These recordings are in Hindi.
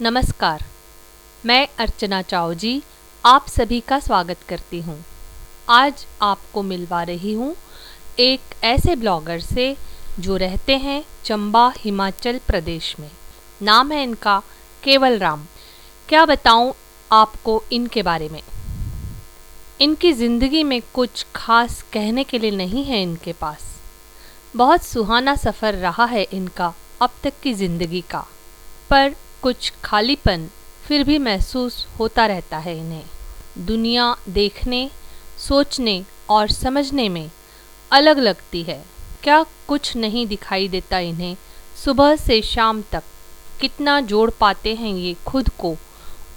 नमस्कार। मैं अर्चना चाओ जी आप सभी का स्वागत करती हूँ। आज आपको मिलवा रही हूँ एक ऐसे ब्लॉगर से जो रहते हैं चंबा हिमाचल प्रदेश में। नाम है इनका केवल राम। क्या बताऊँ आपको इनके बारे में? इनकी ज़िंदगी में कुछ खास कहने के लिए नहीं है इनके पास। बहुत सुहाना सफ़र रहा है इनका अब तक की ज़िंदगी का। पर कुछ खालीपन फिर भी महसूस होता रहता है इन्हें। दुनिया देखने, सोचने और समझने में अलग लगती है। क्या कुछ नहीं दिखाई देता इन्हें सुबह से शाम तक? कितना जोड़ पाते हैं ये खुद को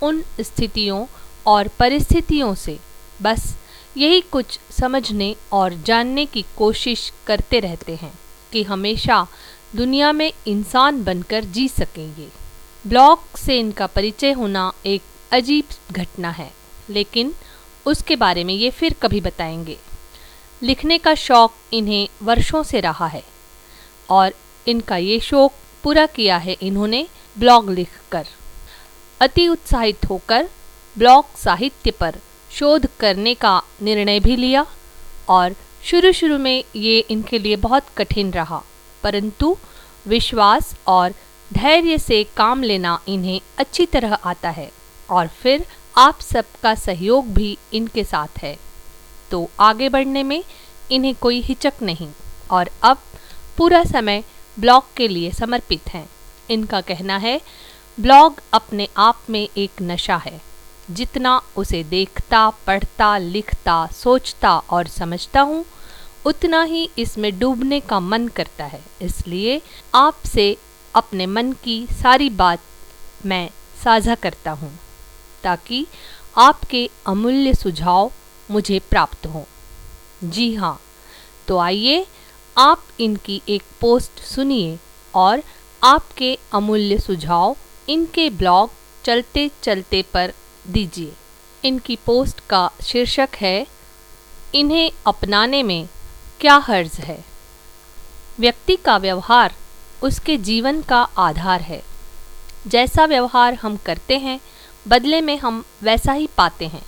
उन स्थितियों और परिस्थितियों से? बस यही कुछ समझने और जानने की कोशिश करते रहते हैं कि हमेशा दुनिया में इंसान बनकर जी सकेंगे। ब्लॉग से इनका परिचय होना एक अजीब घटना है, लेकिन उसके बारे में ये फिर कभी बताएँगे। लिखने का शौक इन्हें वर्षों से रहा है, और इनका ये शौक पूरा किया है इन्होंने ब्लॉग लिखकर। अति उत्साहित होकर ब्लॉग साहित्य पर शोध करने का निर्णय भी लिया, और शुरू शुरू में ये इनके लिए बहुत कठिन रहा, परंतु विश्वास और धैर्य से काम लेना इन्हें अच्छी तरह आता है और फिर आप सबका सहयोग भी इनके साथ है। तो आगे बढ़ने में इन्हें कोई हिचक नहीं और अब पूरा समय ब्लॉग के लिए समर्पित हैं। इनका कहना है, ब्लॉग अपने आप में एक नशा है। जितना उसे देखता, पढ़ता, लिखता, सोचता और समझता हूँ, उतना ही इसमें डूबने का मन करता है। इसलिए आपसे अपने मन की सारी बात मैं साझा करता हूँ, ताकि आपके अमूल्य सुझाव मुझे प्राप्त हों। जी हाँ तो आइए आप इनकी एक पोस्ट सुनिए और आपके अमूल्य सुझाव इनके ब्लॉग चलते चलते पर दीजिए। इनकी पोस्ट का शीर्षक है, इन्हें अपनाने में क्या हर्ज है? व्यक्ति का व्यवहार उसके जीवन का आधार है। जैसा व्यवहार हम करते हैं, बदले में हम वैसा ही पाते हैं।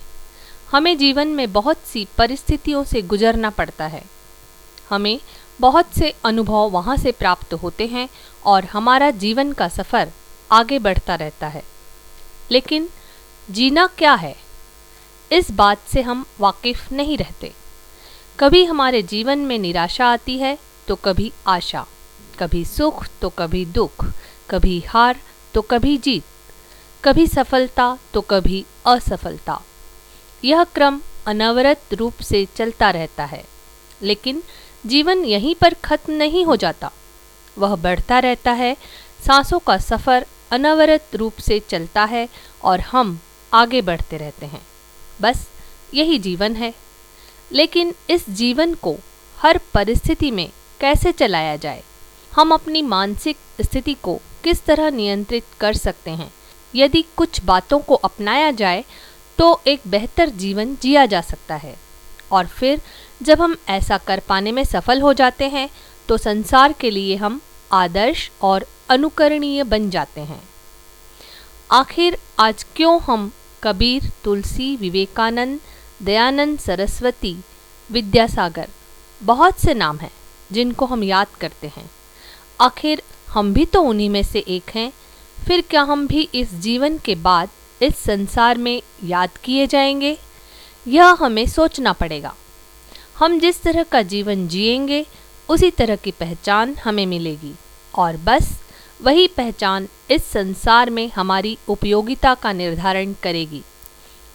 हमें जीवन में बहुत सी परिस्थितियों से गुजरना पड़ता है। हमें बहुत से अनुभव वहाँ से प्राप्त होते हैं और हमारा जीवन का सफ़र आगे बढ़ता रहता है। लेकिन जीना क्या है? इस बात से हम वाकिफ नहीं रहते। कभी हमारे जीवन में निराशा आती है तो कभी आशा। कभी सुख तो कभी दुख, कभी हार तो कभी जीत, कभी सफलता तो कभी असफलता। यह क्रम अनवरत रूप से चलता रहता है, लेकिन जीवन यहीं पर खत्म नहीं हो जाता। वह बढ़ता रहता है, सांसों का सफ़र अनवरत रूप से चलता है और हम आगे बढ़ते रहते हैं। बस यही जीवन है। लेकिन इस जीवन को हर परिस्थिति में कैसे चलाया जाए? हम अपनी मानसिक स्थिति को किस तरह नियंत्रित कर सकते हैं? यदि कुछ बातों को अपनाया जाए तो एक बेहतर जीवन जिया जा सकता है। और फिर, जब हम ऐसा कर पाने में सफल हो जाते हैं तो संसार के लिए हम आदर्श और अनुकरणीय बन जाते हैं। आखिर, आज क्यों हम कबीर, तुलसी, विवेकानंद, दयानंद सरस्वती, विद्यासागर, बहुत से नाम हैं, जिनको हम याद करते हैं। आखिर हम भी तो उन्हीं में से एक हैं। फिर क्या हम भी इस जीवन के बाद इस संसार में याद किए जाएँगे? यह हमें सोचना पड़ेगा। हम जिस तरह का जीवन जिएँगे, उसी तरह की पहचान हमें मिलेगी। और बस, वही पहचान इस संसार में हमारी उपयोगिता का निर्धारण करेगी।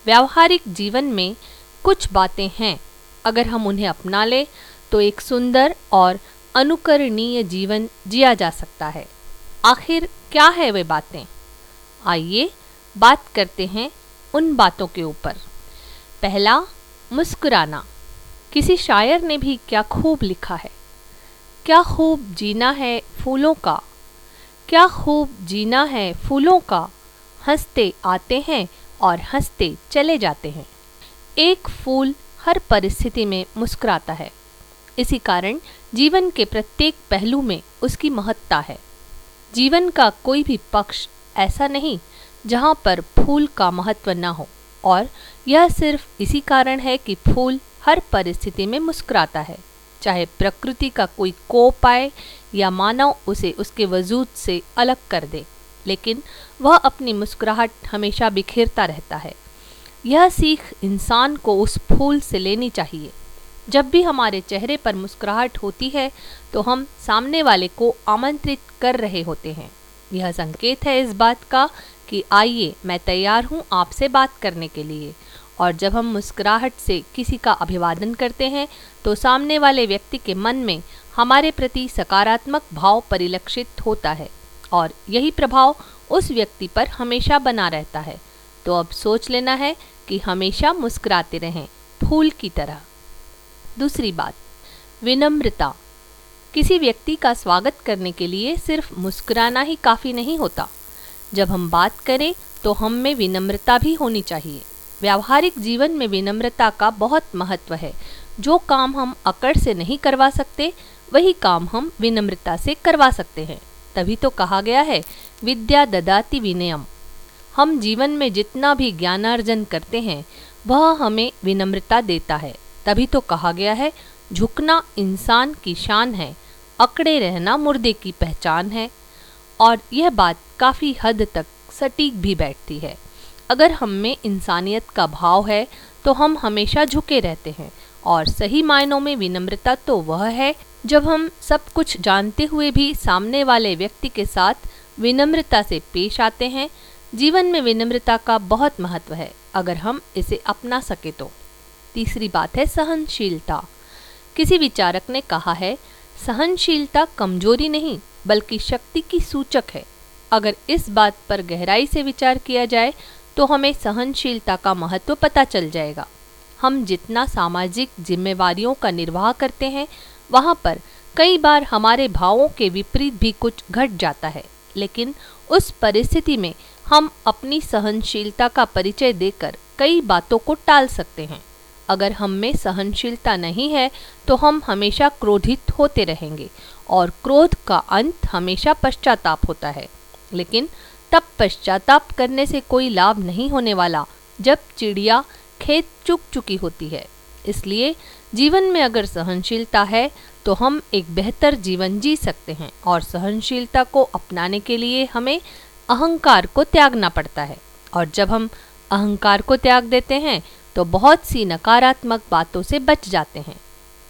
व्यावहारिक जीवन में कुछ बातें हैं। अगर हम उन्हें अपना लें तो एक सुंदर और अनुकरणीय जीवन जिया जा सकता है। आखिर क्या है वे बातें? आइए बात करते हैं उन बातों के ऊपर। पहला, मुस्कुराना। किसी शायर ने भी क्या खूब लिखा है? क्या खूब जीना है फूलों का? क्या खूब जीना है फूलों का? हँसते आते हैं और हँसते चले जाते हैं। एक फूल हर परिस्थिति में मुस्कुराता है। इसी कारण जीवन के प्रत्येक पहलू में उसकी महत्ता है। जीवन का कोई भी पक्ष ऐसा नहीं जहाँ पर फूल का महत्व न हो, और यह सिर्फ़ इसी कारण है कि फूल हर परिस्थिति में मुस्कुराता है। चाहे प्रकृति का कोई कोप आए या मानव उसे उसके वजूद से अलग कर दे, लेकिन वह अपनी मुस्कुराहट हमेशा बिखेरता रहता है। यह सीख इंसान को उस फूल से लेनी चाहिए। जब भी हमारे चेहरे पर मुस्कुराहट होती है तो हम सामने वाले को आमंत्रित कर रहे होते हैं। यह संकेत है इस बात का कि आइए, मैं तैयार हूँ आपसे बात करने के लिए। और जब हम मुस्कुराहट से किसी का अभिवादन करते हैं तो सामने वाले व्यक्ति के मन में हमारे प्रति सकारात्मक भाव परिलक्षित होता है और यही प्रभाव उस व्यक्ति पर हमेशा बना रहता है। तो अब सोच लेना है कि हमेशा मुस्कुराते रहें, फूल की तरह। दूसरी बात, विनम्रता। किसी व्यक्ति का स्वागत करने के लिए सिर्फ़ मुस्कुराना ही काफ़ी नहीं होता। जब हम बात करें तो हम में विनम्रता भी होनी चाहिए। व्यावहारिक जीवन में विनम्रता का बहुत महत्व है। जो काम हम अकड़ से नहीं करवा सकते, वही काम हम विनम्रता से करवा सकते हैं। तभी तो कहा गया है, विद्या ददाति विनयम। हम जीवन में जितना भी ज्ञानार्जन करते हैं, वह हमें विनम्रता देता है। तभी तो कहा गया है, झुकना इंसान की शान है, अकड़े रहना मुर्दे की पहचान है। और यह बात काफ़ी हद तक सटीक भी बैठती है। अगर हम में इंसानियत का भाव है तो हम हमेशा झुके रहते हैं। और सही मायनों में विनम्रता तो वह है, जब हम सब कुछ जानते हुए भी सामने वाले व्यक्ति के साथ विनम्रता से पेश आते हैं। जीवन में विनम्रता का बहुत महत्व है, अगर हम इसे अपना सके तो। तीसरी बात है सहनशीलता। किसी विचारक ने कहा है, सहनशीलता कमज़ोरी नहीं, बल्कि शक्ति की सूचक है। अगर इस बात पर गहराई से विचार किया जाए तो हमें सहनशीलता का महत्व पता चल जाएगा। हम जितना सामाजिक जिम्मेवारियों का निर्वाह करते हैं, वहाँ पर कई बार हमारे भावों के विपरीत भी कुछ घट जाता है। लेकिन उस परिस्थिति में हम अपनी सहनशीलता का परिचय देकर कई बातों को टाल सकते हैं। अगर हम में सहनशीलता नहीं है तो हम हमेशा क्रोधित होते रहेंगे, और क्रोध का अंत हमेशा पश्चाताप होता है। लेकिन तब पश्चाताप करने से कोई लाभ नहीं होने वाला, जब चिड़िया खेत चुक चुकी होती है। इसलिए जीवन में अगर सहनशीलता है तो हम एक बेहतर जीवन जी सकते हैं, और सहनशीलता को अपनाने के लिए हमें अहंकार को त्यागना पड़ता है। और जब हम अहंकार को त्याग देते हैं तो बहुत सी नकारात्मक बातों से बच जाते हैं।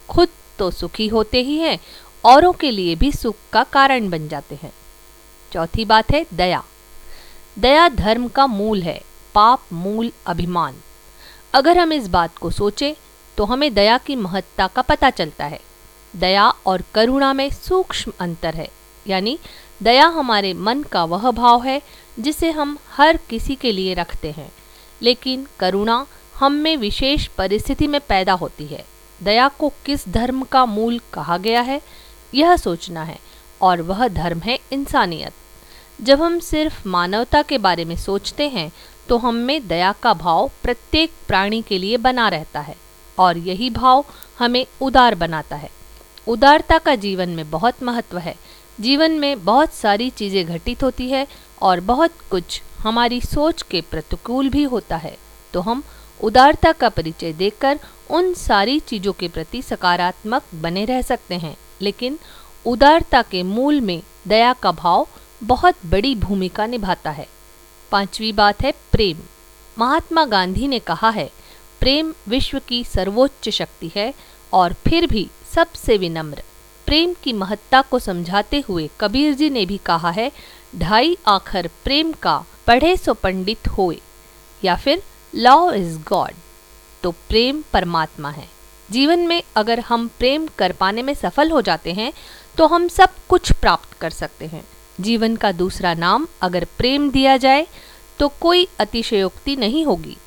खुद तो सुखी होते ही हैं, औरों के लिए भी सुख का कारण बन जाते हैं। चौथी बात है दया। दया धर्म का मूल है, पाप मूल अभिमान। अगर हम इस बात को सोचें तो हमें दया की महत्ता का पता चलता है। दया और करुणा में सूक्ष्म अंतर है, यानी दया हमारे मन का वह भाव है, जिसे हम हर किसी के लिए रखते हैं। लेकिन करुणा हम में विशेष परिस्थिति में पैदा होती है। दया को किस धर्म का मूल कहा गया है, यह सोचना है, और वह धर्म है इंसानियत। जब हम सिर्फ़ मानवता के बारे में सोचते हैं तो हम में दया का भाव प्रत्येक प्राणी के लिए बना रहता है, और यही भाव हमें उदार बनाता है। उदारता का जीवन में बहुत महत्व है। जीवन में बहुत सारी चीज़ें घटित होती है, और बहुत कुछ हमारी सोच के प्रतिकूल भी होता है। तो हम उदारता का परिचय देकर उन सारी चीज़ों के प्रति सकारात्मक बने रह सकते हैं। लेकिन उदारता के मूल में दया का भाव बहुत बड़ी भूमिका निभाता है। पांचवी बात है प्रेम। महात्मा गांधी ने कहा है, प्रेम विश्व की सर्वोच्च शक्ति है और फिर भी सबसे विनम्र। प्रेम की महत्ता को समझाते हुए कबीर जी ने भी कहा है, ढाई आखर प्रेम का पढ़े सो पंडित होए। या फिर लव इज़ गॉड तो प्रेम परमात्मा है। जीवन में अगर हम प्रेम कर पाने में सफल हो जाते हैं तो हम सब कुछ प्राप्त कर सकते हैं। जीवन का दूसरा नाम अगर प्रेम दिया जाए तो कोई अतिशयोक्ति नहीं होगी।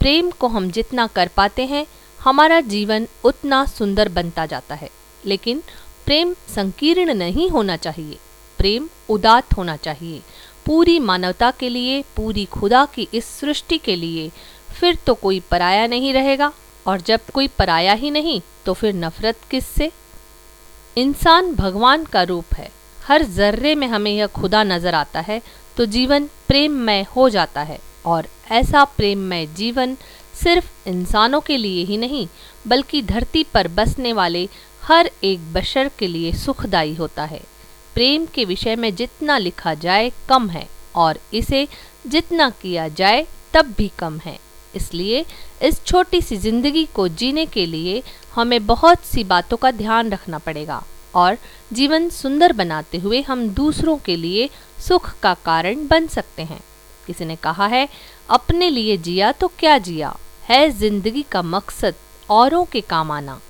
प्रेम को हम जितना कर पाते हैं, हमारा जीवन उतना सुंदर बनता जाता है। लेकिन प्रेम संकीर्ण नहीं होना चाहिए। प्रेम उदात होना चाहिए। पूरी मानवता के लिए, पूरी खुदा की इस सृष्टि के लिए फिर तो कोई पराया नहीं रहेगा, और जब कोई पराया ही नहीं तो फिर नफरत किससे? इंसान भगवान का रूप है। हर जर्रे में हमें यह खुदा नज़र आता है तो जीवन प्रेममय हो जाता है, और ऐसा प्रेममय जीवन सिर्फ़ इंसानों के लिए ही नहीं, बल्कि धरती पर बसने वाले हर एक बशर के लिए सुखदाई होता है। प्रेम के विषय में जितना लिखा जाए कम है, और इसे जितना किया जाए तब भी कम है। इसलिए इस छोटी सी ज़िंदगी को जीने के लिए हमें बहुत सी बातों का ध्यान रखना पड़ेगा और जीवन सुंदर बनाते हुए हम दूसरों के लिए सुख का कारण बन सकते हैं। किसी ने कहा है, अपने लिए जिया तो क्या जिया? है ज़िंदगी का मकसद औरों के काम आना।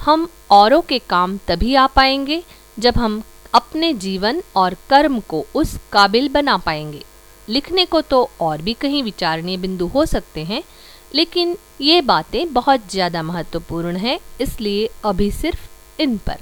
हम औरों के काम तभी आ पाएँगे जब हम अपने जीवन और कर्म को उस काबिल बना पाएँगे। लिखने को तो और भी कहीं विचारणीय बिंदु हो सकते हैं, लेकिन ये बातें बहुत ज़्यादा महत्वपूर्ण हैं, इसलिए अभी सिर्फ़ इन पर।